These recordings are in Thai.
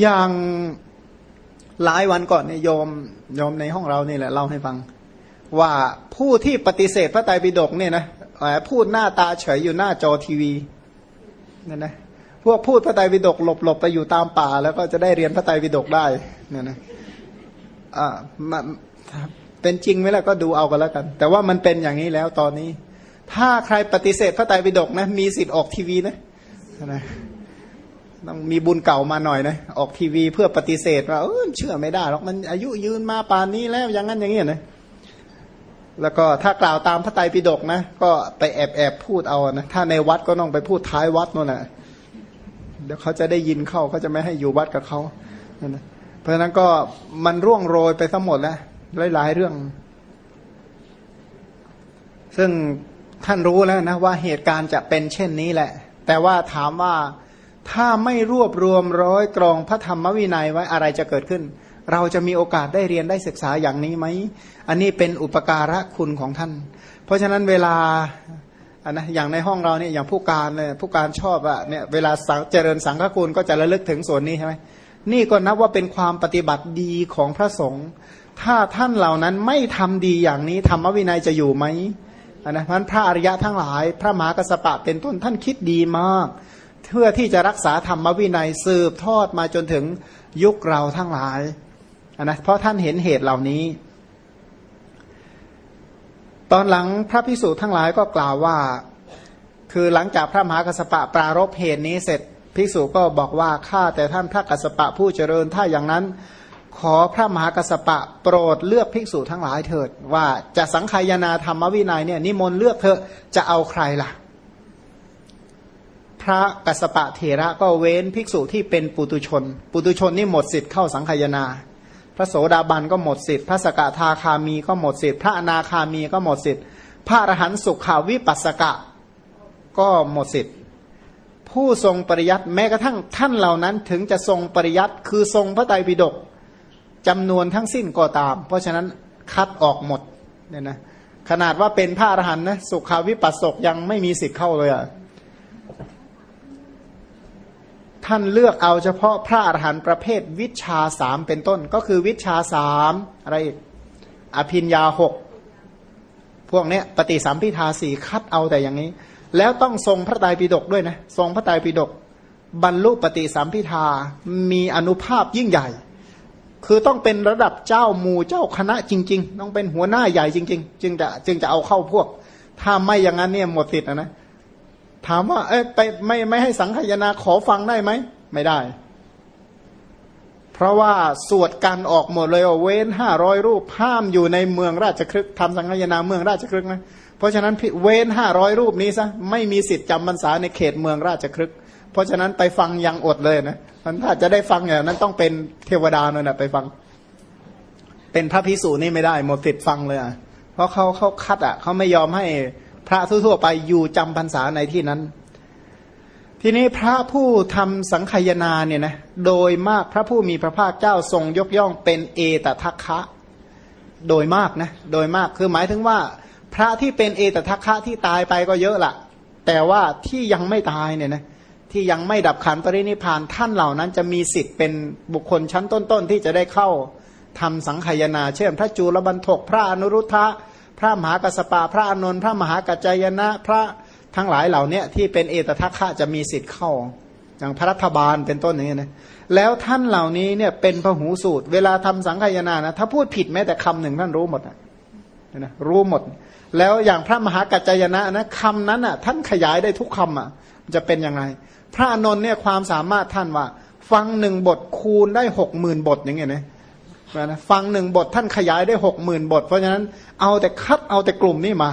อย่างหลายวันก่อนเนี่ยโยมโยมในห้องเรานี่แหละเล่าให้ฟัง ว่าผู้ที่ปฏิเสธพระไตรปิฎกเนี่ยนะพูดหน้าตาเฉยอยู่หน้าจอทีวีเนี่ยนะพวกพูดพระไตรปิฎกหลบหลบไปอยู่ตามป่า แล้วก็จะได้เรียนพระไตรปิฎกได้เนี่ยนะอ่าเป็นจริงไหมล่ะก็ดูเอากันแล้วกัน แต่ว่ามันเป็นอย่างนี้แล้วตอนนี้ ถ้าใครปฏิเสธพระไตรปิฎกนะมีสิทธิ์ออกทีวีนะนะ ต้องมีบุญเก่ามาหน่อยนะออกทีวีเพื่อปฏิเสธว่าเออเชื่อไม่ได้หรอกมันอายุยืนมาป่านนี้แล้วอย่างนั้นอย่างนี้นะแล้วก็ถ้ากล่าวตามพระไตรปิฎกนะ ก็ไปแอบแอบพูดเอานะถ้าในวัดก็ต้องไปพูดท้ายวัดนั่นแหละเดี๋ยวเขาจะได้ยินเข้าเขาจะไม่ให้อยู่วัดกับเขาเพราะฉะนั้นก็มันร่วงโรยไปทั้งหมดแล้วหลายๆเรื่อง ซึ่งท่านรู้แล้วนะว่าเหตุการณ์จะเป็นเช่นนี้แหละ แต่ว่าถามว่า ถ้าไม่รวบรวมร้อยกรองพระธรรมวินัยไว้อะไรจะเกิดขึ้น เราจะมีโอกาสได้เรียนได้ศึกษาอย่างนี้ไหม อันนี้เป็นอุปการะคุณของท่าน เพราะฉะนั้นเวลาอันนะอย่างในห้องเราเนี่ยอย่างผู้การเลยผู้การชอบอะเนี่ยเวลาเจริญสังฆคุณก็จะระลึกถึงส่วนนี้ใช่ไหมนี่ก็นับว่าเป็นความปฏิบัติดีของพระสงฆ์ถ้าท่านเหล่านั้นไม่ทำดีอย่างนี้ธรรมวินัยจะอยู่ไหมนะเพราะพระอริยะทั้งหลาย พระมหากสปะเป็นต้นท่านคิดดีมาก เพื่อที่จะรักษาธรรมวินัยสืบทอดมาจนถึงยุคเราทั้งหลายนะเพราะท่านเห็นเหตุเหล่านี้ ตอนหลังพระพิสุทั้งหลายก็กล่าวว่า คือหลังจากพระมหากัสปะปรารบเหตุนี้เสร็จพิสุก็บอกว่าข้าแต่ท่านพระกัสปะผู้เจริญถ้าอย่างนั้น ขอพระมหากัสปะโปรดเลือกภิกษุทั้งหลายเถิด ว่าจะสังขายนาธรรมวินัยเนี่ยนิมนต์เลือกเถอะจะเอาใครล่ะ ระกัสปะเถระก็เว้นภิกษุที่เป็นปุตุชน ปุตุชนนี่หมดสิทธิ์เข้าสังขยนา พระโสดาบันก็หมดสิทธิ์ พระสกทาคามีก็หมดสิทธิ์ พระอนาคามีก็หมดสิทธิ์ พระอรหันต์สุขาวิปัสสกะก็หมดสิทธิ์ ผู้ทรงปริยัติแม้กระทั่งท่านเหล่านั้นถึงจะทรงปริยัติคือทรงพระไตรปิฎกจำนวนทั้งสิ้นก็ตาม เพราะฉะนั้นคัดออกหมดเนี่ยนะขนาดว่าเป็นพระอรหันต์นะสุขาวิปัสสกยังไม่มีสิทธิ์เข้าเลยอะ ท่านเลือกเอาเฉพาะพระอรหันต์ประเภทวิชาสามเป็นต้น ก็คือวิชาสามอะไรอีกอภินยาหกพวกเนี้ยปฏิสัมพิทาสี่คัดเอาแต่อย่างนี้ แล้วต้องทรงพระไตรปิฎกด้วยนะทรงพระไตรปิฎกบรรลุปฏิสัมพิทามีอนุภาพยิ่งใหญ่ คือต้องเป็นระดับเจ้าหมู่เจ้าคณะจริง ๆ ต้องเป็นหัวหน้าใหญ่จริง ๆ จึงจะจึงจะเอาเข้าพวก ถ้าไม่อย่างนั้นเนี่ยหมดสิทธิ์นะ ถามว่าเอ้ไปไม่ไม่ให้สังขยนาขอฟังได้ไหม ไม่ได้ เพราะว่าสวดกันออกหมดเลยเว้นห้าร้อยรูปห้ามอยู่ในเมืองราชครึกทำสังขยนาเมืองราชครึกนะเพราะฉะนั้นเว้นห้าร้อยรูปนี้ซะไม่มีสิทธิ์จำพรรษาในเขตเมืองราชครึก เพราะฉะนั้นไปฟังยังอดเลยนะมันถ้าจะได้ฟังอย่างนั้นต้องเป็นเทวดาเนี่ยนะไปฟัง เป็นพระพิสูจนี่ไม่ได้หมดติดฟังเลยอะเพราะเขาเขาคัดอะเขาไม่ยอมให้ พระทั่วๆไปอยู่จำพรรษาในที่นั้น ทีนี้พระผู้ทำสังขยนาเนี่ยนะโดยมากพระผู้มีพระภาคเจ้าทรงยกย่องเป็นเอตทัคคะโดยมากนะโดยมากคือหมายถึงว่า พระที่เป็นเอตทัคคะที่ตายไปก็เยอะละแต่ว่าที่ยังไม่ตายเนี่ยนะที่ยังไม่ดับขันปรินิพานท่านเหล่านั้นจะมีสิทธิ์เป็นบุคคลชั้นต้นๆที่จะได้เข้าทำสังขยาเช่น พระจูลบันทกพระอนุรุทธะ พระมหากัสปะพระอนนท์พระมหากัจจายนะ พระทั้งหลายเหล่านี้ที่เป็นเอตทัคคะจะมีสิทธิ์เข้า อย่างพระรัฐบาลเป็นต้นอย่างนี้นะแล้วท่านเหล่านี้เนี่ยเป็นพหูสูตร เวลาทำสังขยานะถ้าพูดผิดแม้แต่คำหนึ่งท่านรู้หมดนะรู้หมด แล้วอย่างพระมหากัจจายนะนะคำนั้นอะท่านขยายได้ทุกคำอะจะเป็นยังไงพระอนนท์เนี่ยความสามารถท่านว่า ฟังหนึ่งบทคูณได้หกหมื่นบทอย่างเงี้ยนะ ฟังหนึ่งบทท่านขยายได้หกหมื่นบท เพราะฉะนั้นเอาแต่คัดเอาแต่กลุ่มนี้มา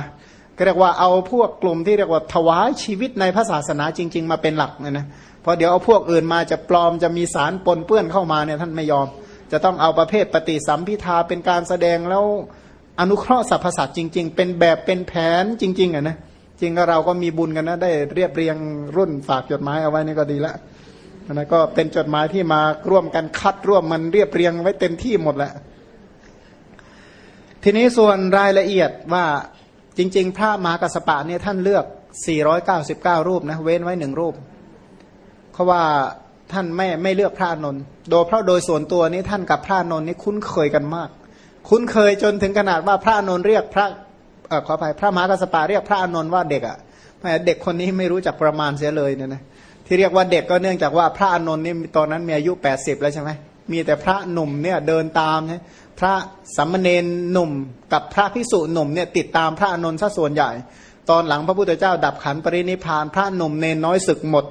ก็เรียกว่าเอาพวกกลุ่มที่เรียกว่าถวายชีวิตในพระศาสนาจริง ๆ มาเป็นหลักเนี่ยนะเพราะเดี๋ยวเอาพวกอื่นมาจะปลอมจะมีสารปนเปื้อนเข้ามาเนี่ยท่านไม่ยอม จะต้องเอาประเภทปฏิสัมพิทาเป็นการแสดงแล้วอนุเคราะห์สรรพสัตว์จริง ๆ เป็นแบบเป็นแผนจริง ๆอะนะจริงก็เราก็มีบุญกันนะได้เรียบเรียงรุ่นฝากจดหมายเอาไว้นี่ก็ดีละ นะก็เป็นจดหมายที่มาร่วมกันคัดร่วมมันเรียบเรียงไว้เต็มที่หมดแหละ ทีนี้ส่วนรายละเอียดว่าจริง ๆ พระมหากัสปะเนี่ยท่านเลือก 499 รูปนะเว้นไว้หนึ่งรูป เพราะว่าท่านไม่ไม่เลือกพระนนท์โดยเพราะโดยส่วนตัวนี้ท่านกับพระนนท์นี่คุ้นเคยกันมาก คุ้นเคยจนถึงขนาดว่าพระนนท์เรียกพระเออขออภัยพระมหากัสปะเรียกพระนนท์ว่าเด็กอะ่ะเด็กคนนี้ไม่รู้จักประมาณเสียเลยเนี่ยนะ ที่เรียกว่าเด็กก็เนื่องจากว่าพระอนนท์นี่ตอนนั้นมีอายุแปดสิบแล้วใช่ไหมมีแต่พระหนุ่มเนี่ยเดินตามใช่พระสัมมเนนหนุ่ม กับพระพิสุหนุ่มเนี่ยติดตามพระอนนท์ซะส่วนใหญ่ ตอนหลังพระพุทธเจ้าดับขันปรินิพาน พระหนุ่มเนนน้อยศึกหมด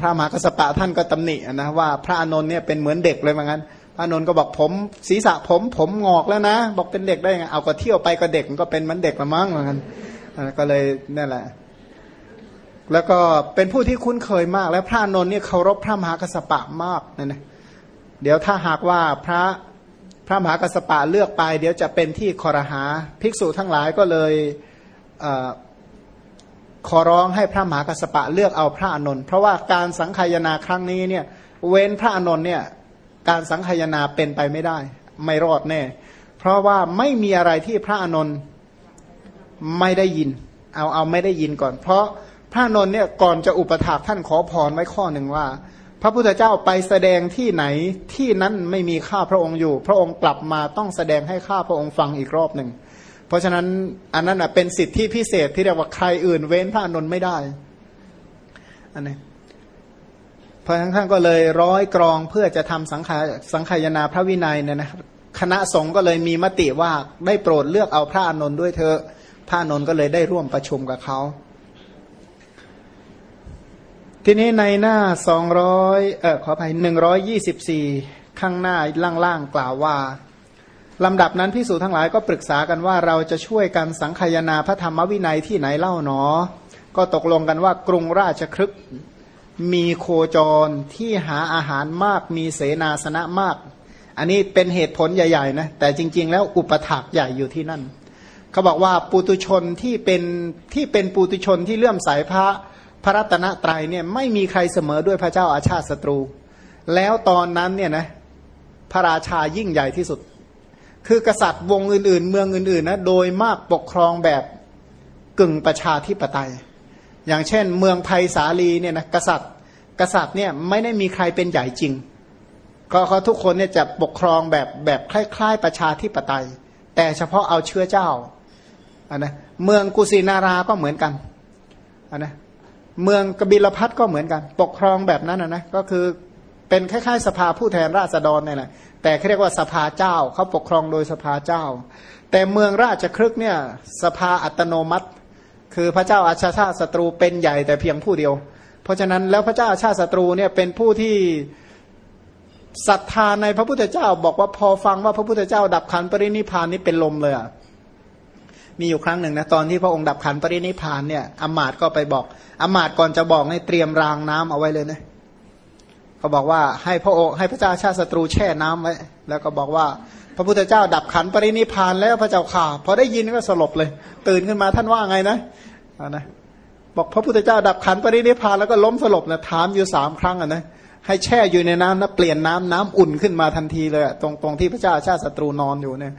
พระมหากสปะท่านก็ตำหนินะว่าพระอนนท์เนี่ยเป็นเหมือนเด็กเลยเหมือนกันพระอนนท์ก็บอกผมศีรษะผมผมงอกแล้วนะ บอกเป็นเด็กได้ไงเอาก็เที่ยวไปก็เด็กมันก็เป็นเหมือนเด็กละมั้งเหมือนกันก็เลยนั่นแหละ แล้วก็เป็นผู้ที่คุ้นเคยมาก และพระนนท์เนี่ยเคารพพระมหากสปะมากนะนะเดี๋ยวถ้าหากว่าพระพระมหากสปะเลือกไป เดี๋ยวจะเป็นที่คอรหาภิกษุทั้งหลายก็เลยเอขอร้องให้พระมหากสปะเลือกเอาพระอนนท์เพราะว่าการสังขยนาครั้งนี้เนี่ยเว้นพระอนนท์เนี่ยการสังขยนาเป็นไปไม่ได้ ไม่รอดแน่ เพราะว่าไม่มีอะไรที่พระอนนท์ไม่ได้ยิน เอาเอาไม่ได้ยินก่อน เพราะ ระนนท์เนี่ยก่อนจะอุปถากท่านขอพรไว้ข้อหนึ่งว่า พระพุทธเจ้าไปแสดงที่ไหนที่นั้นไม่มีข้าพระองค์อยู่ พระองค์กลับมาต้องแสดงให้ข้าพระองค์ฟังอีกรอบหนึ่งเพราะฉะนั้นอันนั้นเป็นสิทธิพิเศษที่เรียกว่าใครอื่นเว้นพระนนท์ไม่ได้อันนี้พราะทั้งท่านก็เลยร้อยกรองเพื่อจะทำสังขาสังขยนาพระวินัยเนี่ยนะคณะสงฆ์ก็เลยมีมติว่าได้โปรดเลือกเอาพระอนนท์ด้วยเธอะพระอนนท์ก็เลยได้ร่วมประชุมกับเขา ทีนี้ในหน้าสองร้อยเออขออภัยหนึ่งร้อยยี่สิบสี่ข้างหน้าล่างๆกล่าวว่าลำดับนั้นพิสูจทั้งหลายก็ปรึกษากันว่าเราจะช่วยกันสังคายนาพระธรรมวินัยที่ไหนเล่าหนอ ก็ตกลงกันว่ากรุงราชครึกมีโคจรที่หาอาหารมากมีเสนาสนะมาก อันนี้เป็นเหตุผลใหญ่ๆนะแต่จริง ๆ แล้วอุปถากใหญ่อยู่ที่นั่น เขาบอกว่าปุตุชนที่เป็นที่เป็นปุตุชนที่เลื่อมสายพระ พระรัตนตรัยเนี่ยไม่มีใครเสมอด้วยพระเจ้าอาชาติศัตรู แล้วตอนนั้นเนี่ยนะพระราชายิ่งใหญ่ที่สุด คือกษัตริย์วงอื่น ๆ เมืองอื่นๆนะโดยมากปกครองแบบกึ่งประชาธิปไตย อย่างเช่น เมืองไผ่สาลีเนี่ยนะกษัตริย์กษัตริย์เนี่ยไม่ได้มีใครเป็นใหญ่จริง ก็เขาทุกคนเนี่ยจะปกครองแบบแบบคล้าย ๆ ประชาธิปไตย แต่เฉพาะเอาเชื้อเจ้าอันนะเมืองกุสินาราก็เหมือนกันอันนะ เมืองกบิลพัทก็เหมือนกัน ปกครองแบบนั้นนะก็คือเป็นคล้ายๆสภาผู้แทนราษฎรเนี่ยแหละแต่เขาเรียกว่าสภาเจ้าเขาปกครองโดยสภาเจ้า แต่เมืองราชครึกเนี่ยสภาอัตโนมัติ คือพระเจ้าอาชาชาศัตรูเป็นใหญ่แต่เพียงผู้เดียว เพราะฉะนั้นแล้วพระเจ้าอาชาศัตรูเนี่ยเป็นผู้ที่ศรัทธาในพระพุทธเจ้า บอกว่าพอฟังว่าพระพุทธเจ้าดับขันปรินิพานนี้เป็นลมเลยอะ มีอยู่ครั้งหนึ่งนะตอนที่พระองค์ดับขันปรินิพานเนี่ยอมาตก็ไปบอกอมาตก่อนจะบอกให้เตรียมรางน้ำเอาไว้เลยนะเขาบอกว่าให้พระองค์ให้พระเจ้าชาติศัตรูแช่น้ำไว้ แล้วก็บอกว่า พระพุทธเจ้าดับขันปรินิพานแล้วพระเจ้าข่าพอได้ยินก็สลบเลย ตื่นขึ้นมาท่านว่าไงนะนะบอกพระพุทธเจ้าดับขันปรินิพานแล้วก็ล้มสลบนะถามอยู่สามครั้งอะนะให้แช่อยู่ในน้ำนะเปลี่ยนน้ำน้ำอุ่นขึ้นมาทันทีเลยตรงตรงที่พระเจ้าชาติศัตรูนอนอยู่เนี่ย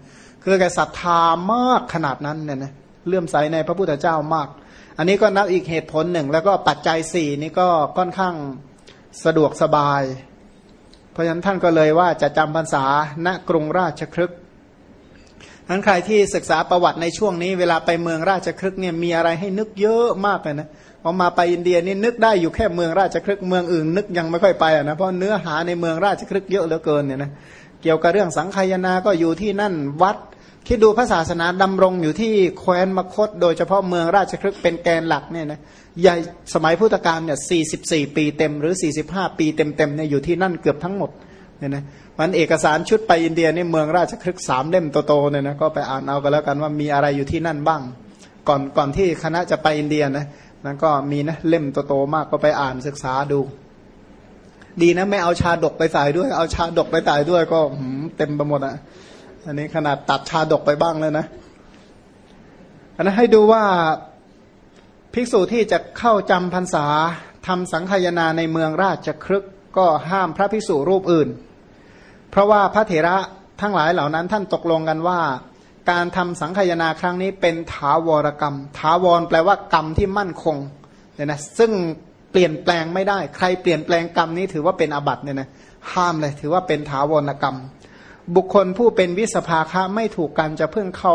คือแกศรัทธามากขนาดนั้นเนี่ยนะเลื่อมใสในพระพุทธเจ้ามาก อันนี้ก็นับอีกเหตุผลหนึ่ง แล้วก็ปัจจัยสี่นี่ก็ค่อนข้างสะดวกสบาย เพราะฉะนั้นท่านก็เลยว่าจะจำพรรษาณกรุงราชครึกทั้นใครที่ศึกษาประวัติในช่วงนี้เวลาไปเมืองราชครึกเนี่ยมีอะไรให้นึกเยอะมากเลยนะพอมาไปอินเดียนี่นึกได้อยู่แค่เมืองราชครึกเมืองอื่นนึกยังไม่ค่อยไปอะนะเพราะเนื้อหาในเมืองราชครึกเยอะเหลือเกินเนี่ยนะเกี่ยวกับเรื่องสังขยาก็อยู่ที่นั่นวัด คิดดูพระศาสนาดำรงอยู่ที่แคว้นมคต โดยเฉพาะเมืองราชครึกเป็นแกนหลักเนี่ยนะใหญ่สมัยพุทธกาลเนี่ยสี่สิบสี่ปีเต็มหรือสี่สิบห้าปีเต็มเต็มเนี่ยอยู่ที่นั่นเกือบทั้งหมดเนี่ยนะมันเอกสารชุดไปอินเดียนี่เมืองราชครึกสามเล่มโตๆเนี่ยนะก็ไปอ่านเอากันแล้วกันว่ามีอะไรอยู่ที่นั่นบ้าง ก่อนก่อนที่คณะจะไปอินเดียนะนั้นก็มีนะเล่มโตๆมากก็ไปอ่านศึกษาดู ดีนะไม่เอาชาดกไปใส่ด้วย เอาชาดกไปใส่ด้วยก็เต็มไปหมดอะ อันนี้ขนาดตัดชาดกไปบ้างเลยนะอันนั้นให้ดูว่าภิกษุที่จะเข้าจำพรรษาทำสังขยาในเมืองราชครึกก็ห้ามพระภิกษุรูปอื่น เพราะว่าพระเถระทั้งหลายเหล่านั้นท่านตกลงกันว่า การทำสังขยาครั้งนี้เป็นถาวรกรรม ถาวรแปลว่ากรรมที่มั่นคงเนี่ยนะซึ่งเปลี่ยนแปลงไม่ได้ ใครเปลี่ยนแปลงกรรมนี้ถือว่าเป็นอาบัติเนี่ยนะห้ามเลยถือว่าเป็นถาวรกรรม บุคคลผู้เป็นวิสภาคะไม่ถูกกันจะเพิ่งเข้า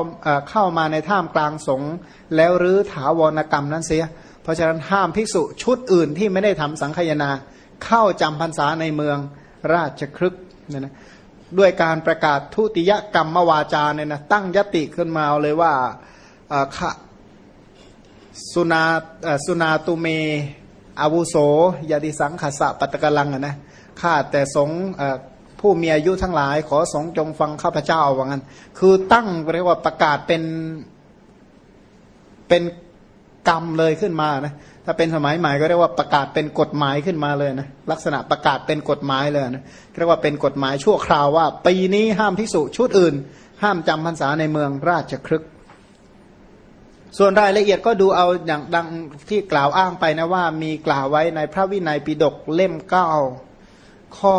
เข้ามาในท่ามกลางสงฆ์แล้วรื้อถาวรกรรมนั้นเสีย เพราะฉะนั้นห้ามภิกษุชุดอื่นที่ไม่ได้ทำสังขยาเข้าจำพรรษาในเมืองราชครึกเนี่ยนะด้วยการประกาศทุติยกรรมมวาจาเนี่ยนะตั้งยติขึ้นมาเลยว่าสุนาสุนาตุเมอาวุโสยาติสังขสะปัตตกลังนะข้าแต่สง ผู้มีอายุทั้งหลาย ขอสงจงฟังข้าพเจ้าว่างั้น คือตั้งเรียกว่าประกาศเป็นเป็นกรรมเลยขึ้นมานะถ้าเป็นสมัยใหม่ก็เรียกว่าประกาศเป็นกฎหมายขึ้นมาเลยนะลักษณะประกาศเป็นกฎหมายเลยนะเรียกว่าเป็นกฎหมายชั่วคราวว่า ปีนี้ห้ามพิสุชุดอื่น ห้ามจำพรรษาในเมืองราชครึก ส่วนรายละเอียดก็ดูเอาอย่างดังที่กล่าวอ้างไปนะว่ามีกล่าวไว้ในพระวินัยปิฎกเล่มเก้า ข้อ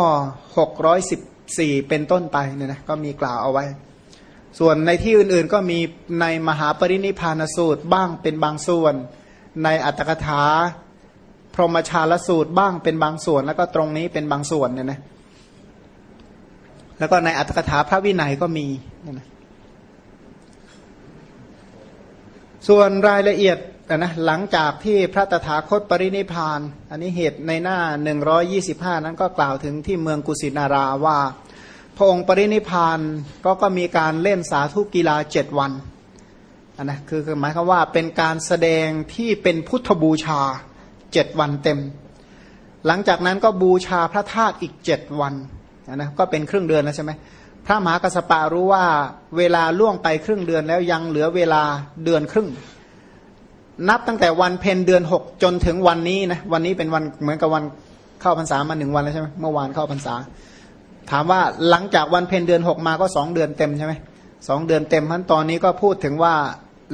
หกร้อยสิบสี่เป็นต้นไปเนี่ยนะก็มีกล่าวเอาไว้ ส่วนในที่อื่นๆก็มีในมหาปรินิพานสูตรบ้างเป็นบางส่วน ในอัตถกถาพรหมชาลสูตรบ้างเป็นบางส่วน แล้วก็ตรงนี้เป็นบางส่วนเนี่ยนะแล้วก็ในอัตถกถาพระวินัยก็มีนะ ส่วนรายละเอียดนะหลังจากที่พระตถาคตปรินิพาน อันนี้เหตุในหน้า 125 นั้นก็กล่าวถึงที่เมืองกุสินาราว่า พระองค์ปรินิพานก็ก็มีการเล่นสาธุกีฬาเจ็ดวันนนะคือคือหมายความว่าเป็นการแสดงที่เป็นพุทธบูชาเจ็ดวันเต็ม หลังจากนั้นก็บูชาพระธาตุอีกเจ็ดวันนะก็เป็นครึ่งเดือนแล้วใช่ไหม พระมหากสปะรู้ว่าเวลาล่วงไปครึ่งเดือนแล้วยังเหลือเวลาเดือนครึ่ง นับตั้งแต่วันเพนเดือนหกจนถึงวันนี้นะวันนี้เป็นวันเหมือนกับวันเข้าพรรษามาหนึ่งวันแล้วใช่ไหมเมื่อวานเข้าพรรษา ถามว่าหลังจากวันเพนเดือนหกมาก็สองเดือนเต็มใช่ไหมสองเดือนเต็มพันตอนนี้ก็พูดถึงว่า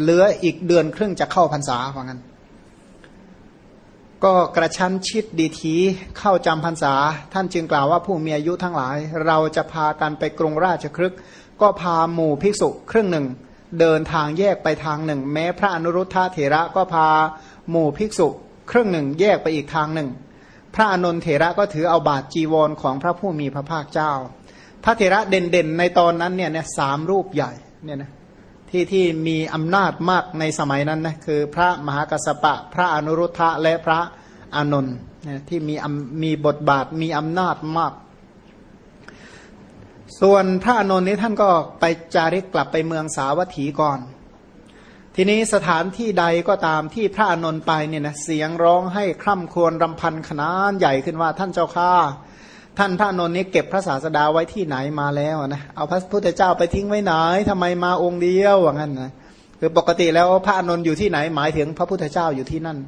เหลืออีกเดือนครึ่งจะเข้าพรรษาว่างั้น ก็กระชั้นชิดดีทีเข้าจำพรรษา ท่านจึงกล่าวว่าผู้มีอายุทั้งหลาย เราจะพากันไปกรุงราชครึก ก็พาหมู่ภิกษุครึ่งหนึ่ง เดินทางแยกไปทางหนึ่ง แม้พระอนุรุทธะเถระก็พาหมู่ภิกษุครึ่งหนึ่ง แยกไปอีกทางหนึ่ง พระอนนทเถระก็ถือเอาบาทจีวรของพระผู้มีพระภาคเจ้า พระเถระเด่นๆในตอนนั้นเนี่ยสามรูปใหญ่เนี่ยนะ ที่ที่มีอำนาจมากในสมัยนั้นนะคือพระมหากัสปะ พระอนุรุทธะและพระอานนท์ที่มีมีบทบาทมีอำนาจมาก ส่วนพระอานนท์นี้ท่านก็ไปจาริกกลับไปเมืองสาวัตถีก่อน ทีนี้สถานที่ใดก็ตามที่พระอานนท์ไปเนี่ยนะเสียงร้องให้คร่ำครวญรำพันขนาดใหญ่ขึ้นว่าท่านเจ้าข้า ท่านพระนนท์นี้เก็บพระศาสดาไว้ที่ไหนมาแล้วนะเอาพระพุทธเจ้าไปทิ้งไว้ไหนทำไมมาองค์เดียวว่างั้นนะคือปกติแล้วพระนนท์อยู่ที่ไหนหมายถึงพระพุทธเจ้าอยู่ที่นั่น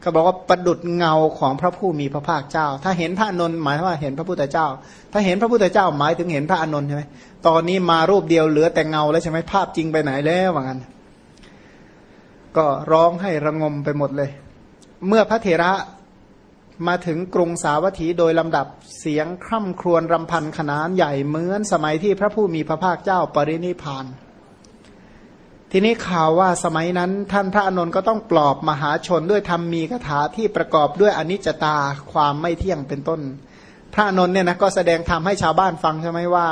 เขาบอกว่าประดุดเงาของพระผู้มีพระภาคเจ้า ถ้าเห็นพระนนท์หมายว่าเห็นพระพุทธเจ้า ถ้าเห็นพระพุทธเจ้าหมายถึงเห็นพระอนนท์ใช่ไหมตอนนี้มารูปเดียวเหลือแต่เงาแล้วใช่ไหมภาพจริงไปไหนแล้วว่างั้น ก็ร้องให้ระงมไปหมดเลย เมื่อพระเถระ มาถึงกรุงสาวัตถีโดยลำดับเสียงคร่ำครวญรำพันขนานใหญ่เหมือนสมัยที่พระผู้มีพระภาคเจ้าปรินิพาน ทีนี้ข่าวว่าสมัยนั้นท่านพระอนนก็ต้องปลอบมหาชนด้วยธรรมมีคาถาที่ประกอบด้วยอนิจจตาความไม่เที่ยงเป็นต้น พระอนนเนี่ยนะก็แสดงธรรมให้ชาวบ้านฟังใช่ไหมว่า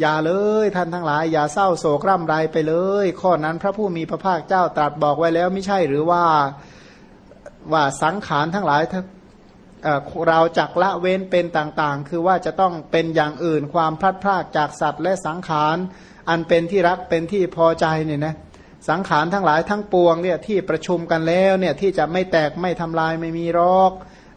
อย่าเลยท่านทั้งหลาย อย่าเศร้าโศกร่ำไรไปเลย ข้อนั้นพระผู้มีพระภาคเจ้าตรัสบอกไว้แล้วไม่ใช่หรือว่าว่าสังขารทั้งหลาย เราจักละเว้นเป็นต่างๆ คือว่าจะต้องเป็นอย่างอื่นความพลัดพรากจากสัตว์และสังขาร อันเป็นที่รักเป็นที่พอใจเนี่ยนะสังขารทั้งหลายทั้งปวงเนี่ยที่ประชุมกันแล้วเนี่ยที่จะไม่แตกไม่ทำลายไม่มีรอก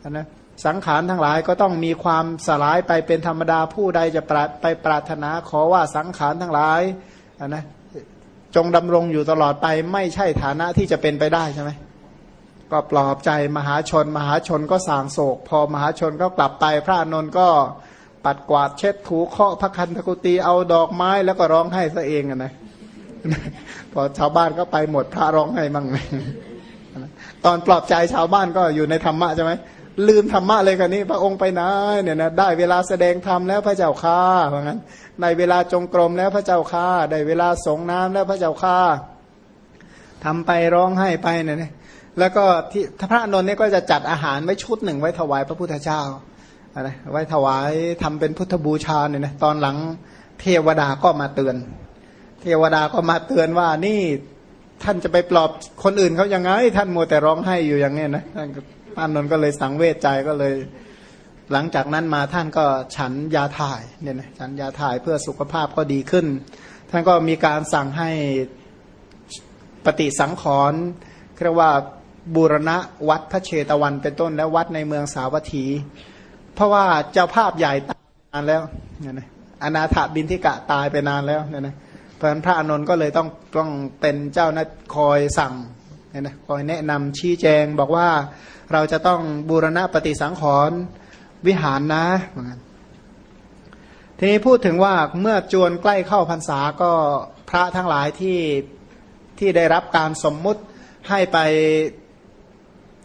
นะสังขารทั้งหลายก็ต้องมีความสลายไปเป็นธรรมดาผู้ใดจะไปปรารถนาขอว่าสังขารทั้งหลายนะจงดำรงอยู่ตลอดไปไม่ใช่ฐานะที่จะเป็นไปได้ใช่ไหม ก็ปลอบใจมหาชน มหาชนก็สางโศก พอมหาชนก็กลับไปพระนนท์ก็ปัดกวาดเช็ดถูเคาะพระคันธกุตีเอาดอกไม้แล้วก็ร้องไห้ซะเองนะพอชาวบ้านก็ไปหมดพระร้องไห้มั่งตอนปลอบใจชาวบ้านก็อยู่ในธรรมะใช่ไหมลืมธรรมะเลยกันนี้พระองค์ไปไหนเนี่ยนะได้เวลาแสดงธรรมแล้วพระเจ้าค่าเพราะงั้นในเวลาจงกรมแล้วพระเจ้าค่าได้เวลาสงน้ำแล้วพระเจ้าค่าทำไปร้องไห้ไปเนี่ย แล้วก็ที่พระอานนท์เนี่ยก็จะจัดอาหารไว้ชุดหนึ่งไว้ถวายพระพุทธเจ้าอะไรไว้ถวายทำเป็นพุทธบูชาเนี่ยนะตอนหลังเทวดาก็มาเตือน เทวดาก็มาเตือนว่านี่ท่านจะไปปลอบคนอื่นเขายังไง ท่านมัวแต่ร้องไห้อยู่อย่างนี้นะท่านพระอานนท์ก็เลยสังเวชใจก็เลย หลังจากนั้นมาท่านก็ฉันยาถ่ายเนี่ยนะฉันยาถ่ายเพื่อสุขภาพก็ดีขึ้น ท่านก็มีการสั่งให้ปฏิสังขรณ์เรียกว่า บูรณะวัดพระเชตวันเป็นต้น และวัดในเมืองสาวัตถี เพราะว่าเจ้าภาพใหญ่ตายนานแล้วเนี่ยนะอนาถบินทิกะตายไปนานแล้วเนี่ยนะเพราะฉะนั้นพระอานนท์ก็เลยต้องต้องเป็นเจ้านักคอยสั่งเนี่ยนะคอยแนะนำชี้แจงบอกว่าเราจะต้องบูรณะปฏิสังขรณ์วิหารนะเหมือนกันทีนี้พูดถึงว่าเมื่อจวนใกล้เข้าพรรษาก็พระทั้งหลายที่ที่ได้รับการสมมุติให้ไป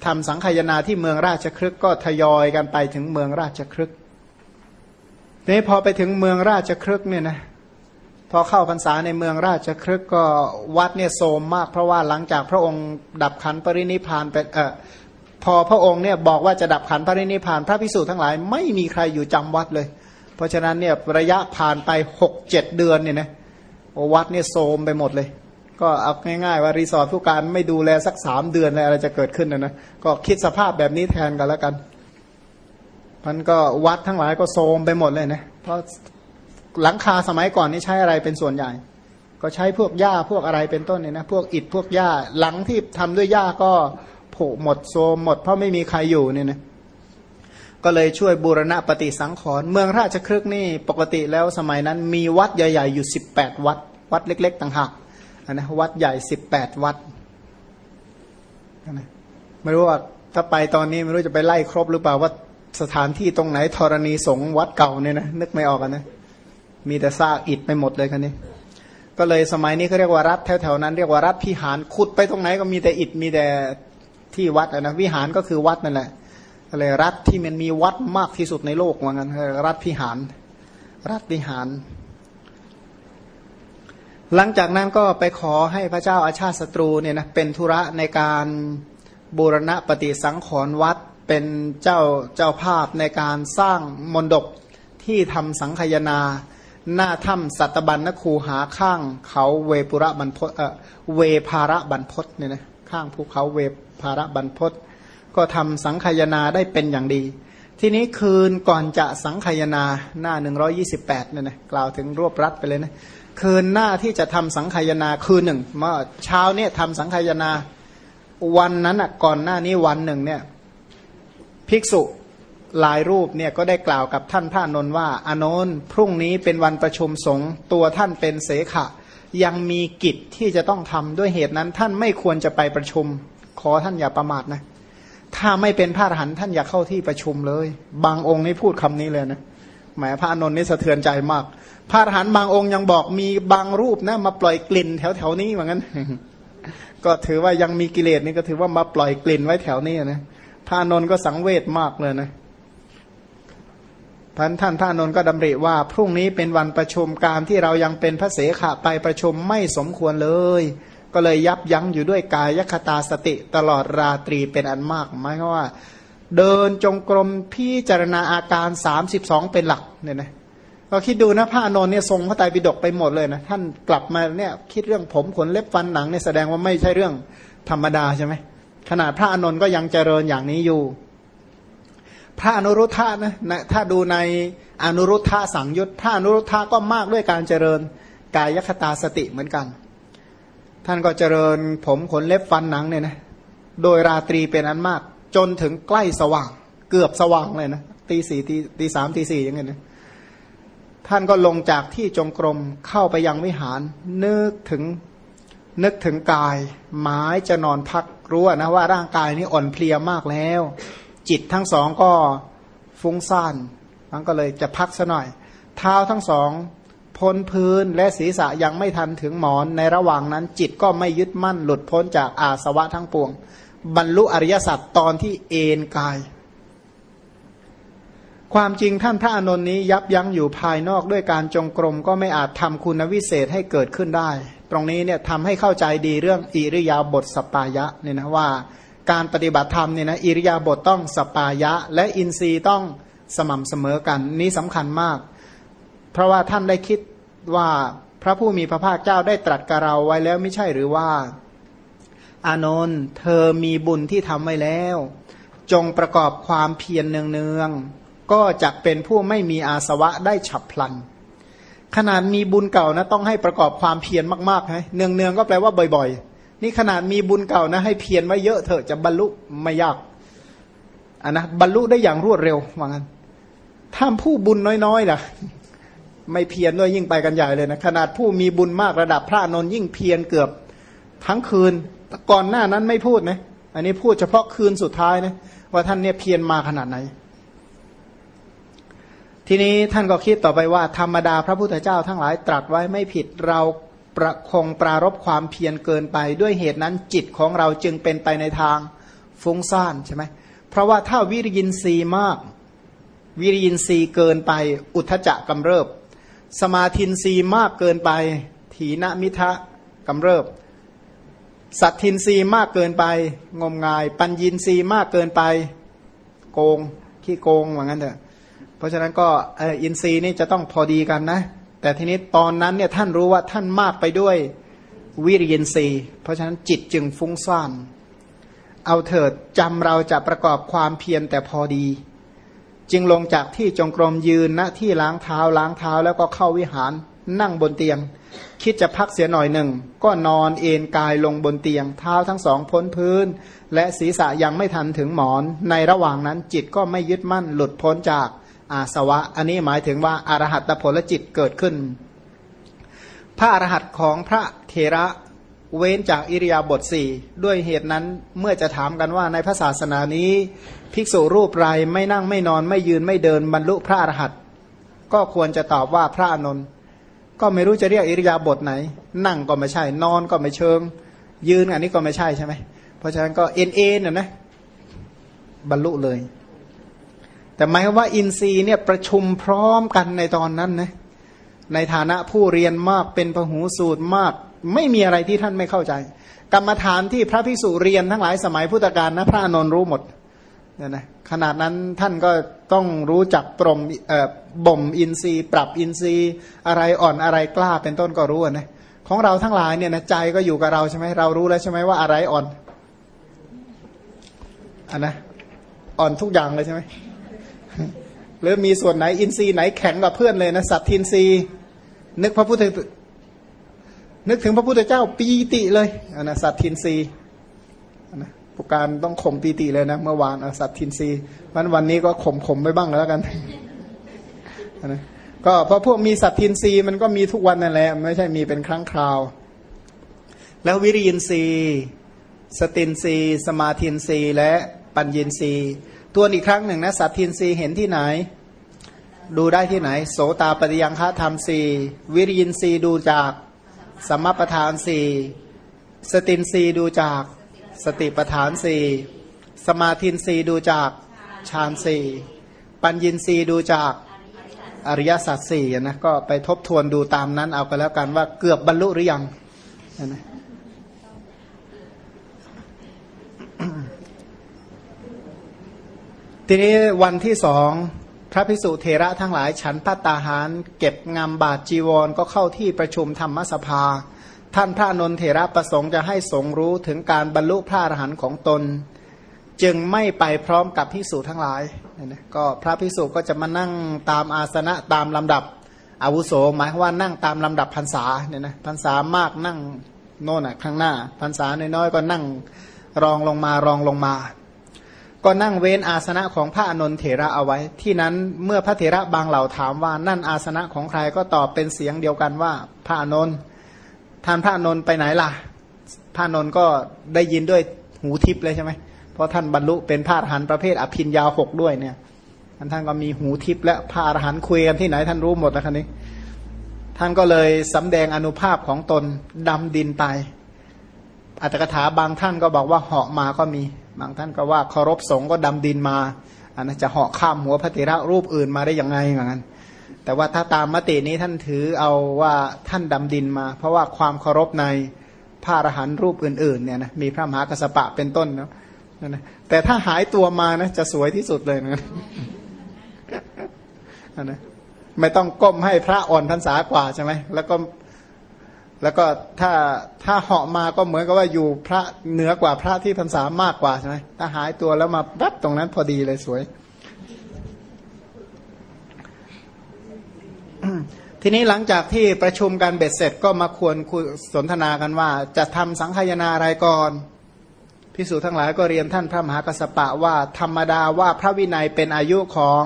ทำสังขยนาที่เมืองราชครึกก็ทยอยกันไปถึงเมืองราชครึกนี้พอไปถึงเมืองราชครึกเนี่ยนะพอเข้าพรรษาในเมืองราชครึกก็วัดเนี่ยโทมมาก เพราะว่าหลังจากพระองค์ดับขันปรินิพานไปเออพอพระองค์เนี่ยบอกว่าจะดับขันปรินิพาน พระพิสุทั้งหลายไม่มีใครอยู่จำวัดเลย เพราะฉะนั้นเนี่ยระยะผ่านไปหกเจ็ดเดือนเนี่ยนะวัดเนี่ยโทมไปหมดเลย ก็เอาง่ายๆว่ารีสอร์ทผู้การไม่ดูแลสักสามเดือนอะไรจะเกิดขึ้นนะนะก็คิดสภาพแบบนี้แทนกันแล้วกันมันก็วัดทั้งหลายก็โทมไปหมดเลยนะเพราะหลังคาสมัยก่อนนี่ใช้อะไรเป็นส่วนใหญ่ ก็ใช้พวกหญ้าพวกอะไรเป็นต้นเนี่ยนะพวกอิฐพวกหญ้าหลังที่ทำด้วยหญ้าก็ผุหมดโซมหมด เพราะไม่มีใครอยู่เนี่ยนะก็เลยช่วยบูรณะปฏิสังขรณ์เมืองราชครึกนี่ปกติแล้วสมัยนั้นมีวัดใหญ่ ๆ อยู่สิบแปดวัด วัดเล็ก ๆ ต่างหาก นะวัดใหญ่สิบแปดวัดนะไม่รู้ว่าถ้าไปตอนนี้ไม่รู้จะไปไล่ครบหรือเปล่าว่าสถานที่ตรงไหนธรณีสงวัดเก่าเนี่ยนะนึกไม่ออกกันนะมีแต่ซากอิฐไปหมดเลยคันนี้ ก็เลยสมัยนี้เขาเรียกว่ารัฐแถวๆนั้นเรียกว่ารัฐพิหารขุดไปตรงไหนก็มีแต่อิฐมีแต่ที่วัดนะวิหารก็คือวัดนั่นแหละก็เลยรัฐที่มันมีวัดมากที่สุดในโลกว่างั้นรัฐพิหาร รัฐพิหาร หลังจากนั้นก็ไปขอให้พระเจ้าอาชาติศัตรูเนี่ยนะเป็นธุระในการบูรณะปฏิสังขรณ์วัดเป็นเจ้าเจ้าภาพในการสร้างมนดกที่ทำสังขยนา หน้าถ้ำสัตบัญนคูหาข้างเขาเวปุระบันพศเวภาระบันพศเนี่ยนะข้างภูเขาเวภาระบันพศก็ทำสังขยนาได้เป็นอย่างดี ทีนี้คืนก่อนจะสังขยนาหน้า 128เนี่ยนะกล่าวถึงรวบรัดไปเลยนะ คืนหน้าที่จะทำสังขยาคืนหนึ่งเมื่อเช้าเนี่ยทำสังขยาวันนั้นอะก่อนหน้านี้วันหนึ่งเนี่ยภิกษุหลายรูปเนี่ยก็ได้กล่าวกับท่านพระนนท์ว่าอานนท์พรุ่งนี้เป็นวันประชุมสงฆ์ตัวท่านเป็นเสขะ ยังมีกิจที่จะต้องทำด้วยเหตุนั้น ท่านไม่ควรจะไปประชุม ขอท่านอย่าประมาทนะ ถ้าไม่เป็นพระอรหันต์ท่านอย่าเข้าที่ประชุมเลย บางองค์นี่พูดคำนี้เลยนะ หมายพระนนท์นี่สะเทือนใจมาก พระอรหันต์บางองค์ยังบอกมีบางรูปนะมาปล่อยกลิ่นแถวแถวนี้เหมือนกันก็ถือว่ายังมีกิเลสนี่ก็ถือว่ามาปล่อยกลิ่นไว้แถวนี้นะพระนนท์ก็สังเวชมากเลยนะพันท่านพระนนท์ก็ดำริว่าพรุ่งนี้เป็นวันประชุมการที่เรายังเป็นพระเสขะไปประชุมไม่สมควรเลย ก็เลยยับยั้งอยู่ด้วยกายคตาสติตลอดราตรีเป็นอันมากหมายว่า เดินจงกรมพิจารณาอาการสามสิบสองเป็นหลักเนี่ยนะเราคิดดูนะพระอนนท์เนี่ยทรงพระไตรปิฎกไปหมดเลยนะท่านกลับมาเนี่ยคิดเรื่องผมขนเล็บฟันหนังเนี่ยแสดงว่าไม่ใช่เรื่องธรรมดาใช่ไหมขนาดพระอนนท์ก็ยังเจริญอย่างนี้อยู่ พระอนุรุทธะนะนะถ้าดูในอนุรุทธะสังยุตพระอนุรุทธะก็มากด้วยการเจริญกายคตาสติเหมือนกัน ท่านก็เจริญผมขนเล็บฟันหนังเนี่ยนะโดยราตรีเป็นอันมาก จนถึงใกล้สว่าง เกือบสว่างเลยนะตีสี่ตีตีสามตีสี่ย่างเงี้ยนะท่านก็ลงจากที่จงกรมเข้าไปยังวิหาร นึกถึงนึกถึงกาย หมายจะนอนพักรู้นะว่าร่างกายนี้อ่อนเพลียมากแล้ว จิตทั้งสองก็ฟุ้งซ่านมันก็เลยจะพักซะหน่อย เท้าทั้งสองพ้นพื้นและศีรษะยังไม่ทันถึงหมอนในระหว่างนั้นจิตก็ไม่ยึดมั่นหลุดพ้นจากอาสวะทั้งปวง บรรลุอริยสัจตอนที่เอนกาย ความจริงท่านพระอนนท์นี้ยับยั้งอยู่ภายนอกด้วยการจงกรมก็ไม่อาจทำคุณวิเศษให้เกิดขึ้นได้ ตรงนี้เนี่ยทำให้เข้าใจดีเรื่องอิริยาบถสปายะเนี่ยนะว่าการปฏิบัติธรรมเนี่ยนะอิริยาบถต้องสปายะ และอินทรีย์ต้องสม่ำเสมอกัน นี้สำคัญมาก เพราะว่าท่านได้คิดว่าพระผู้มีพระภาคเจ้าได้ตรัสกับเราไว้แล้วไม่ใช่หรือว่า อานนท์เธอมีบุญที่ทำไว้แล้ว จงประกอบความเพียรเนืองๆก็จะเป็นผู้ไม่มีอาสวะได้ฉับพลัน ขนาดมีบุญเก่านะต้องให้ประกอบความเพียรมากๆฮะเนืองๆก็แปลว่าบ่อยๆ นี่ขนาดมีบุญเก่านะ ให้เพียรไว้เยอะเถอะจะบรรลุไม่ยากอันนะบรรลุได้อย่างรวดเร็วว่างั้นถ้าผู้บุญน้อยๆล่ะไม่เพียรด้วยยิ่งไปกันใหญ่เลยนะขนาดผู้มีบุญมากระดับพระนนยิ่งเพียรเกือบทั้งคืน ก่อนหน้านั้นไม่พูดนะอันนี้พูดเฉพาะคืนสุดท้ายนะว่าท่านเนี่ยเพียรมาขนาดไหน ทีนี้ท่านก็คิดต่อไปว่า ธรรมดาพระพุทธเจ้าทั้งหลายตรัสไว้ไม่ผิดเราประคงปรารบความเพียรเกินไป ด้วยเหตุนั้นจิตของเราจึงเป็นไปในทางฟุ้งซ่านใช่ไหมเพราะว่าถ้าวิริยินทรีย์มาก วิริยินทรีย์เกินไป อุทธจักกำเริบ สมาธินทรีย์มากเกินไป ถีนมิทะกำเริบ สัตทินรีมากเกินไป งมงาย ปัญญินรีมากเกินไป โกงขี้โกงว่างั้นเถอะเพราะฉะนั้นก็อินทรีย์นี่จะต้องพอดีกันนะ แต่ทีนี้ตอนนั้นเนี่ยท่านรู้ว่าท่านมากไปด้วยวิริยินทรีย์ เพราะฉะนั้นจิตจึงฟุ้งซ่านเอาเถิดจำเราจะประกอบความเพียรแต่พอดี จึงลงจากที่จงกรมยืนณที่ล้างเท้าล้างเท้าแล้วก็เข้าวิหาร นั่งบนเตียง คิดจะพักเสียหน่อยหนึ่ง ก็นอนเอนกายลงบนเตียง เท้าทั้งสองพ้นพื้น และศีรษะยังไม่ทันถึงหมอน ในระหว่างนั้นจิตก็ไม่ยึดมั่นหลุดพ้นจากอาสวะ อันนี้หมายถึงว่าอารหัตผลจิตเกิดขึ้น พระอรหัตของพระเทระเว้นจากอิริยาบถสี่ด้วยเหตุนั้นเมื่อจะถามกันว่าในพระศาสนานี้ ภิกษุรูปไรไม่นั่งไม่นอนไม่ยืนไม่เดินบรรลุพระอรหัตก็ควรจะตอบว่าพระอนนท์ ก็ไม่รู้จะเรียกอิริยาบถไหน นั่งก็ไม่ใช่ นอนก็ไม่เชิง ยืนอันนี้ก็ไม่ใช่ใช่ไหมเพราะฉะนั้นก็เอ็นเอ็นนะบรรลุเลย แต่หมายว่าอินทรีย์เนี่ยประชุมพร้อมกันในตอนนั้นนะในฐานะผู้เรียนมากเป็นพหูสูตรมาก ไม่มีอะไรที่ท่านไม่เข้าใจ กรรมฐานที่พระภิกษุเรียนทั้งหลายสมัยพุทธกาลนะพระอนนท์รู้หมดเนี่ยนะขนาดนั้นท่านก็ ต้องรู้จักปรมบ่มอินทรีย์ ปรับอินทรีย์ อะไรอ่อนอะไรกล้าเป็นต้นก็รู้นะของเราทั้งหลายเนี่ยนะใจก็อยู่กับเราใช่ไหมเรารู้แล้วใช่ไหมว่าอะไรอ่อนอันนะอ่อนทุกอย่างเลยใช่ไหมหรือมีส่วนไหนอินทรีย์ไหนแข็งกับเพื่อนเลยนะสัตทินทรีย์นึกพระพุทธนึกถึงพระพุทธเจ้าปีติเลยอันนะสัตทินทรีย์นะ ปุการต้องข่มปีติเลยนะเมื่อวานสัตทินรีวันวันนี้ก็ข่มข่มไปบ้างแล้วกันนะก็เพราะพวกมีสัตทินรีมันก็มีทุกวันนั่นแหละไม่ใช่มีเป็นครั้งคราว แล้ววิริยินรีสตินรีสมาธินรีและปัญญินรีตัวอีกครั้งหนึ่งนะสัตทินรีเห็นที่ไหน ดูได้ที่ไหน โสตาปฏิยังฆธรรมสีวิริยินรีดูจากสมปทานสีสตินรีดูจาก สติปฐานสี่สมาธินสีดูจากฌานสี่ปัญญินสีดูจากอริยสัจสี่นะก็ไปทบทวนดูตามนั้นเอากันแล้วกันว่าเกือบบรรลุหรือยังนะทีนี้วันที่สองพระพิสุเทระทั้งหลายฉันพัตตาหาร เก็บงามบาทจีวรก็เข้าที่ประชุมธรรมสภา ท่านพระนนเถระประสงค์จะให้สงรู้ถึงการบรรลุพระอรหันต์ของตน จึงไม่ไปพร้อมกับพิสูจทั้งหลายก็พระพิสูจก็จะมานั่งตามอาสนะตามลำดับอาวุโสหมายว่านั่งตามลำดับพรรษาเนี่ยนะพรรษามากนั่งโน่นอะข้างหน้าพรรษาน้อยๆก็นั่งรองลงมารองลงมา ก็นั่งเว้นอาสนะของพระอนนเถระเอาไว้ ที่นั้นเมื่อพระเถระบางเหล่าถามว่านั่นอาสนะของใครก็ตอบเป็นเสียงเดียวกันว่าพระอนนท์ ท่านพระนนท์ไปไหนล่ะ พระนนท์ก็ได้ยินด้วยหูทิพย์เลยใช่ไหมเพราะท่านบรรลุเป็นพระอรหันต์ประเภทอภินยาหกด้วยเนี่ยท่านท่านก็มีหูทิพย์และพระอรหันต์คุยกันที่ไหนท่านรู้หมดแล้วคันนี้ ท่านก็เลยสำแดงอนุภาพของตนดำดินไป อัตถกถาบางท่านก็บอกว่าเหาะมาก็มี บางท่านก็ว่าเคารพสงฆ์ก็ดำดินมาอันนั้นจะเหาะข้ามหัวพระเถระรูปอื่นมาได้ยังไงเหมือนกัน แต่ว่าถ้าตามมตินี้ท่านถือเอาว่าท่านดำดินมา เพราะว่าความเคารพในพระอรหันต์รูปอื่นๆเนี่ยนะมีพระมหากัสปะเป็นต้นเนาะนั่นนะแต่ถ้าหายตัวมานะจะสวยที่สุดเลยนะนั่นนะไม่ต้องก้มให้พระอ่อนพรรษากว่าใช่ไหมแล้วก็แล้วก็ถ้าถ้าเหาะมาก็เหมือนกับว่าอยู่พระเหนือกว่าพระที่พรรษามากกว่าใช่ไหมถ้าหายตัวแล้วมาแป๊บตรงนั้นพอดีเลยสวย ทีนี้หลังจากที่ประชุมกันเบ็ดเสร็จก็มาควรคุยสนทนากันว่า จะทำสังขยาอะไรก่อนพิสูจทั้งหลายก็เรียนท่านพระมหากัสปะว่าธรรมดาว่าพระวินัยเป็นอายุของ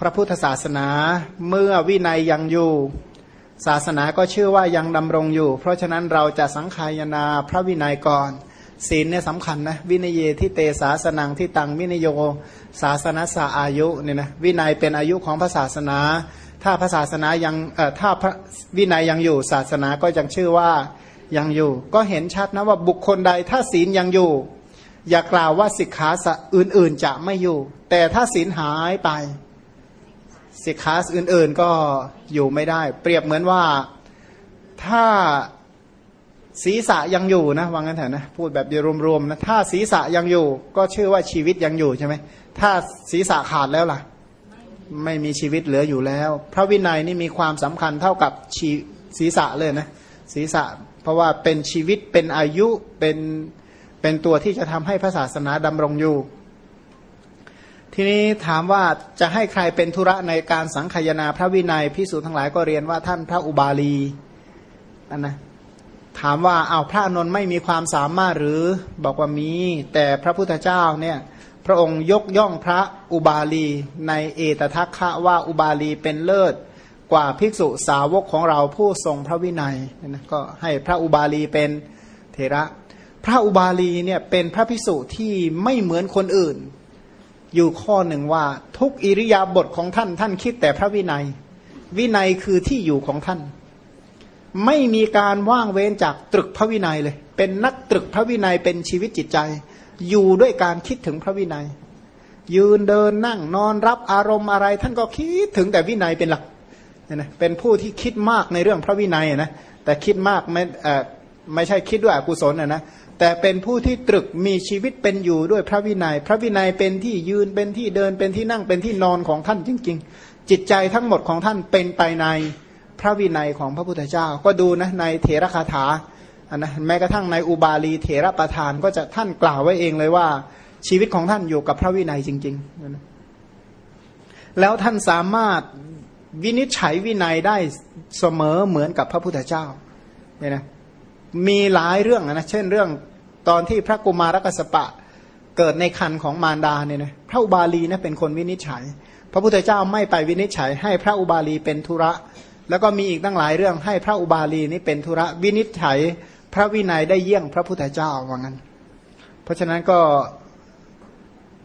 พระพุทธศาสนา เมื่อวินัยยังอยู่ ศาสนาก็ชื่อว่ายังดำรงอยู่ เพราะฉะนั้นเราจะสังขายนาพระวินัยก่อน ศีลเนี่ยสำคัญนะวินัยเยที่เตศาสนังที่ตังวินโย ศาสนาสาอายุเนี่ยนะวินัยเป็นอายุของพระศาสนา ถ้าพระศาสนายังถ้าพระวินัยยังอยู่ศาสนาก็ยังชื่อว่ายังอยู่ ก็เห็นชัดนะว่าบุคคลใดถ้าศีลยังอยู่ อย่ากล่าวว่าสิกขาอื่นๆจะไม่อยู่ แต่ถ้าศีลหายไป สิกขาอื่นๆก็อยู่ไม่ได้ เปรียบเหมือนว่าถ้าศีรษะยังอยู่นะวางั้นเถอะนะพูดแบบเดียรวมๆนะถ้าศีรษะยังอยู่ ก็ชื่อว่าชีวิตยังอยู่ใช่ไหมถ้าศีรษะขาดแล้วล่ะ ไม่มีชีวิตเหลืออยู่แล้ว พระวินัยนี่มีความสำคัญเท่ากับชีศีรษะเลยนะศีรษะ เพราะว่าเป็นชีวิตเป็นอายุเป็นเป็นตัวที่จะทำให้พระศาสนาดำรงอยู่ ทีนี้ถามว่าจะให้ใครเป็นธุระในการสังคายนาพระวินัยพิสูจน์ทั้งหลายก็เรียนว่าท่านพระอุบาลีอันนะถามว่าเอาพระนนท์ไม่มีความสามารถหรือบอกว่ามี แต่พระพุทธเจ้าเนี่ย พระองค์ยกย่องพระอุบาลีในเอตทัคคะว่าอุบาลีเป็นเลิศกว่าภิกษุสาวกของเราผู้ทรงพระวินัยนะก็ให้พระอุบาลีเป็นเทระ พระอุบาลีเนี่ยเป็นพระภิกษุที่ไม่เหมือนคนอื่น อยู่ข้อหนึ่งว่าทุกอิริยาบถของท่านท่านคิดแต่พระวินัย วินัยคือที่อยู่ของท่าน ไม่มีการว่างเว้นจากตรึกพระวินัยเลย เป็นนักตรึกพระวินัยเป็นชีวิตจิตใจ อยู่ด้วยการคิดถึงพระวินัย ยืนเดินนั่งนอนรับอารมณ์อะไร ท่านก็คิดถึงแต่วินัยเป็นหลักนะเป็นผู้ที่คิดมากในเรื่องพระวินัยนะแต่คิดมากไม่ไม่ใช่คิดด้วยอกุศลนะนะแต่เป็นผู้ที่ตรึกมีชีวิตเป็นอยู่ด้วยพระวินยัย พระวินัยเป็นที่ยืนเป็นที่เดินเป็นที่นั่งเป็นที่นอนของท่านจริง ๆ จิตใจทั้งหมดของท่านเป็นไปในพระวินัยของพระพุทธเจ้า ก็ดูนะในเถรคาถา นนะแม้กระทั่งในอุบาลีเถระประธานก็จะท่านกล่าวไว้เองเลยว่า ชีวิตของท่านอยู่กับพระวินัยจริงๆ แล้วท่านสามารถวินิจฉัยวินัยได้เสมอเหมือนกับพระพุทธเจ้าเนี่ยนะมีหลายเรื่องนะเช่นเรื่องตอนที่พระกุมารกัสปะเกิดในคันของมารดาเนี่ยนะพระอุบาลีนะเป็นคนวินิจฉัย พระพุทธเจ้าไม่ไปวินิจฉัย ให้พระอุบาลีเป็นธุระ แล้วก็มีอีกตั้งหลายเรื่องให้พระอุบาลีนี่เป็นธุระวินิจฉัย พระวินัยได้เยี่ยงพระพุทธเจ้าว่างั้น เพราะฉะนั้นก็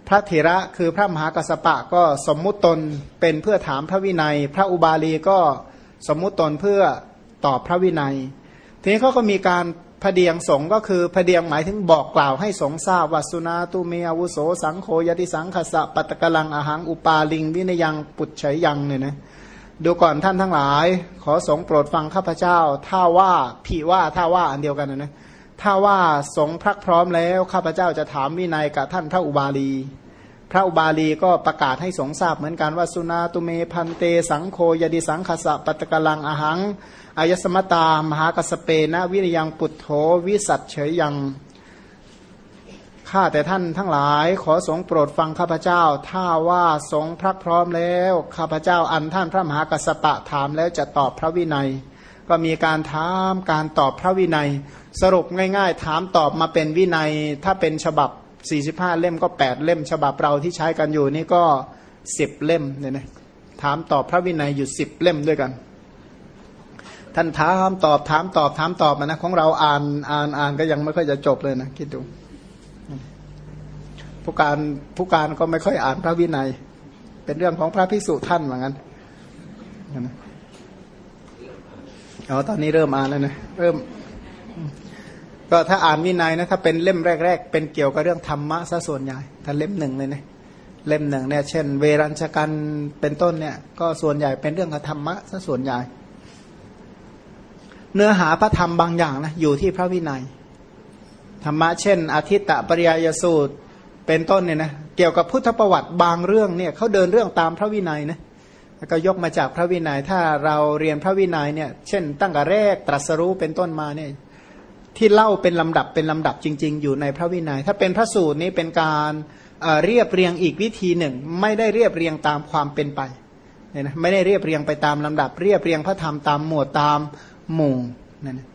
พระเถระคือพระมหากัสปะก็สมมุติตนเป็นเพื่อถามพระวินัย พระอุบาลีก็สมมุติตนเพื่อตอบพระวินัย ทีนี้เขาก็มีการพเดียงสงก็คือพเดียงหมายถึงบอกกล่าวให้สงทราบว่าสุนาตุเมอาวุโสสังโฆยติสังขสะปัตตกลังอาหังอุปาลิง วินยังปุจฉยังเนี่ยนะ ดูก่อนท่านทั้งหลาย ขอสงโปรดฟังข้าพเจ้า ถ้าว่าพี่ว่าถ้าว่าอันเดียวกันนะถ้าว่าสงพรักพร้อมแล้วข้าพเจ้าจะถามวินัยกับท่านพระอุบาลี พระอุบาลีก็ประกาศให้สงทราบเหมือนกันว่าสุนาตุเมพันเตสังโคยดิสังขสะปัตกลังอาหังอายสมตามหากสเปนะวิริยังปุตโธวิสัตเฉยยัง ข้าแต่ท่านทั้งหลายขอสงโปรดฟังข้าพเจ้า ถ้าว่าสงพรักพร้อมแล้ว ข้าพเจ้าอันท่านพระมหากัสปะถามแล้วจะตอบพระวินัย ก็มีการถามการตอบพระวินัย สรุปง่าย ๆ ถามตอบมาเป็นวินัย ถ้าเป็นฉบับ 45 เล่มก็ 8 เล่ม ฉบับเราที่ใช้กันอยู่นี่ก็ 10 เล่มเนี่ยนะถามตอบพระวินัยอยู่ 10 เล่มด้วยกันท่านถามตอบถามตอบถามตอบนะของเราอ่านอ่านอ่านก็ยังไม่ค่อยจะจบเลยนะคิดดู ผู้การผู้การก็ไม่ค่อยอ่านพระวินัย เป็นเรื่องของพระภิกษุท่านเหมือนกันอ๋อตอนนี้เริ่มอ่านแล้วนะเริ่ม ก็ถ้าอ่านวินัยนะถ้าเป็นเล่มแรก ๆ เป็นเกี่ยวกับเรื่องธรรมะซะส่วนใหญ่ถ้าเล่มหนึ่งเลยนะเล่มหนึ่งเนี่ยเช่น เวรัญชกันเป็นต้นเนี่ย ก็ส่วนใหญ่เป็นเรื่องของธรรมะซะส่วนใหญ่ เนื้อหาพระธรรมบางอย่างนะอยู่ที่พระวินัย ธรรมะเช่นอาทิตตปริยยสูตรเป็นต้นเนี่ยนะเกี่ยวกับพุทธประวัติบางเรื่องเนี่ยเขาเดินเรื่องตามพระวินัยนะแล้วก็ยกมาจากพระวินัยถ้าเราเรียนพระวินัยเนี่ยเช่น ตั้งแต่แรกตรัสรู้เป็นต้นมาเนี่ยที่เล่าเป็นลำดับเป็นลำดับจริง ๆ อยู่ในพระวินัย ถ้าเป็นพระสูตรนี้เป็นการเรียบเรียงอีกวิธีหนึ่ง ไม่ได้เรียบเรียงตามความเป็นไปเนี่ยนะไม่ได้เรียบเรียงไปตามลำดับ เรียบเรียงพระธรรมตามหมวดตามหมู่นั่นนะ